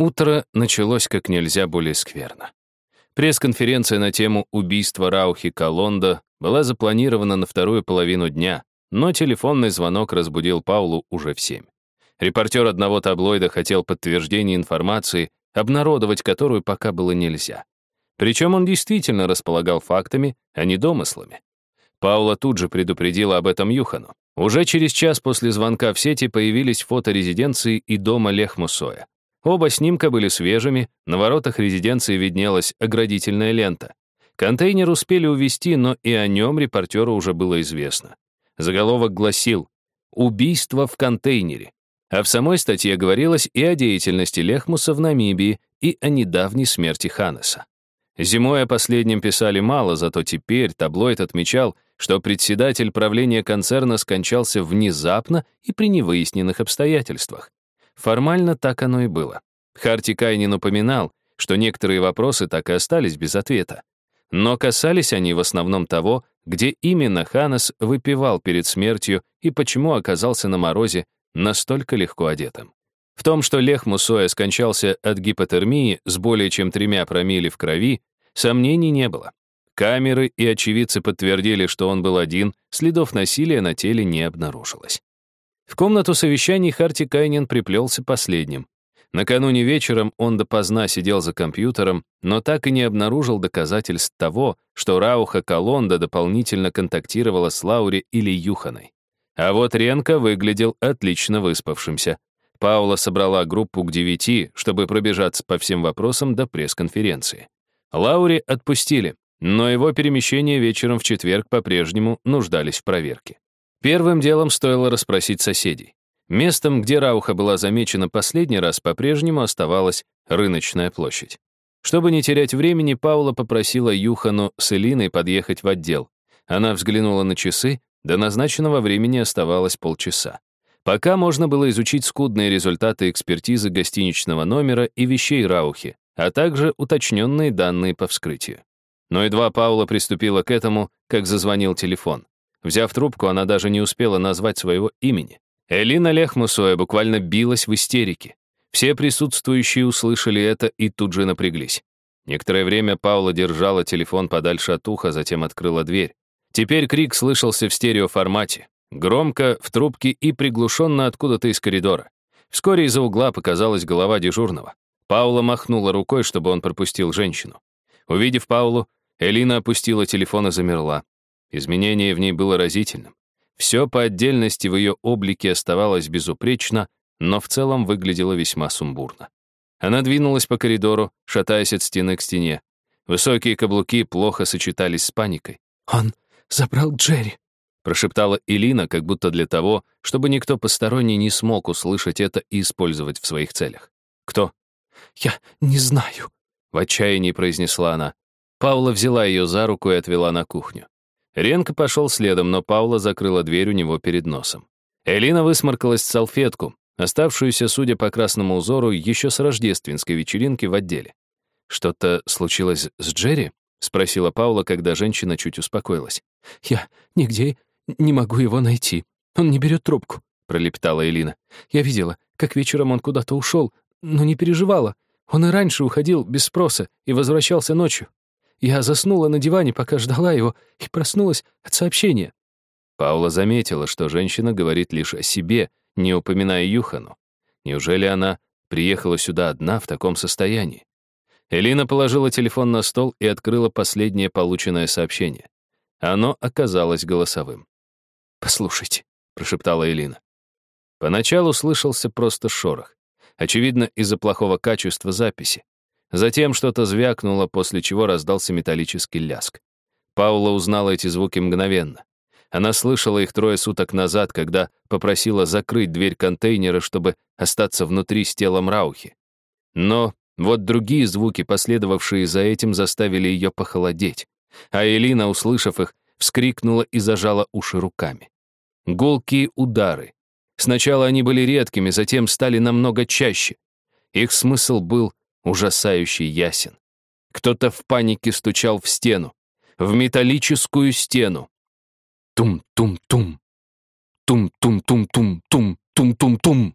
Утро началось как нельзя более скверно. Пресс-конференция на тему убийства Раухи Колонда была запланирована на вторую половину дня, но телефонный звонок разбудил Паулу уже в семь. Репортер одного таблоида хотел подтверждения информации, обнародовать которую пока было нельзя. Причем он действительно располагал фактами, а не домыслами. Паула тут же предупредила об этом Юхану. Уже через час после звонка в сети появились фото резиденции и дома Лехмусоя. Оба снимка были свежими, на воротах резиденции виднелась оградительная лента. Контейнер успели увезти, но и о нем репортеру уже было известно. Заголовок гласил «Убийство в контейнере». А в самой статье говорилось и о деятельности Лехмуса в Намибии, и о недавней смерти Ханнеса. Зимой о последнем писали мало, зато теперь таблоид отмечал, что председатель правления концерна скончался внезапно и при невыясненных обстоятельствах. Формально так оно и было. Харти Кайнин упоминал, что некоторые вопросы так и остались без ответа. Но касались они в основном того, где именно Ханес выпивал перед смертью и почему оказался на морозе настолько легко одетым. В том, что Лех Мусоя скончался от гипотермии с более чем тремя промилле в крови, сомнений не было. Камеры и очевидцы подтвердили, что он был один, следов насилия на теле не обнаружилось. В комнату совещаний Харти Кайнин приплелся последним. Накануне вечером он допоздна сидел за компьютером, но так и не обнаружил доказательств того, что Рауха Колонда дополнительно контактировала с Лаури или Юханой. А вот Ренко выглядел отлично выспавшимся. Паула собрала группу к девяти, чтобы пробежаться по всем вопросам до пресс-конференции. Лаури отпустили, но его перемещения вечером в четверг по-прежнему нуждались в проверке. Первым делом стоило расспросить соседей. Местом, где Рауха была замечена последний раз, по-прежнему оставалась рыночная площадь. Чтобы не терять времени, Паула попросила Юхану с Элиной подъехать в отдел. Она взглянула на часы, до назначенного времени оставалось полчаса. Пока можно было изучить скудные результаты экспертизы гостиничного номера и вещей Раухи, а также уточненные данные по вскрытию. Но едва Паула приступила к этому, как зазвонил телефон. Взяв трубку, она даже не успела назвать своего имени. Элина Лехмусоя буквально билась в истерике. Все присутствующие услышали это и тут же напряглись. Некоторое время Паула держала телефон подальше от уха, затем открыла дверь. Теперь крик слышался в стереоформате. Громко, в трубке и приглушенно откуда-то из коридора. Вскоре из-за угла показалась голова дежурного. Паула махнула рукой, чтобы он пропустил женщину. Увидев Паулу, Элина опустила телефон и замерла. Изменение в ней было разительным. Все по отдельности в ее облике оставалось безупречно, но в целом выглядело весьма сумбурно. Она двинулась по коридору, шатаясь от стены к стене. Высокие каблуки плохо сочетались с паникой. «Он забрал Джерри», — прошептала Элина, как будто для того, чтобы никто посторонний не смог услышать это и использовать в своих целях. «Кто?» «Я не знаю», — в отчаянии произнесла она. Паула взяла ее за руку и отвела на кухню. Ренко пошел следом, но Паула закрыла дверь у него перед носом. Элина высморкалась в салфетку, оставшуюся, судя по красному узору, еще с рождественской вечеринки в отделе. «Что-то случилось с Джерри?» — спросила Паула, когда женщина чуть успокоилась. «Я нигде не могу его найти. Он не берет трубку», — пролепетала Элина. «Я видела, как вечером он куда-то ушел, но не переживала. Он и раньше уходил без спроса и возвращался ночью. Я заснула на диване, пока ждала его, и проснулась от сообщения. Паула заметила, что женщина говорит лишь о себе, не упоминая Юхану. Неужели она приехала сюда одна в таком состоянии? Элина положила телефон на стол и открыла последнее полученное сообщение. Оно оказалось голосовым. «Послушайте», — прошептала Элина. Поначалу слышался просто шорох. Очевидно, из-за плохого качества записи. Затем что-то звякнуло, после чего раздался металлический ляск. Паула узнала эти звуки мгновенно. Она слышала их трое суток назад, когда попросила закрыть дверь контейнера, чтобы остаться внутри с телом Раухи. Но вот другие звуки, последовавшие за этим, заставили ее похолодеть. А Элина, услышав их, вскрикнула и зажала уши руками. Гулкие удары. Сначала они были редкими, затем стали намного чаще. Их смысл был ужасающий ясен. Кто-то в панике стучал в стену, в металлическую стену. Тум-тум-тум. Тум-тум-тум-тум. Тум-тум-тум.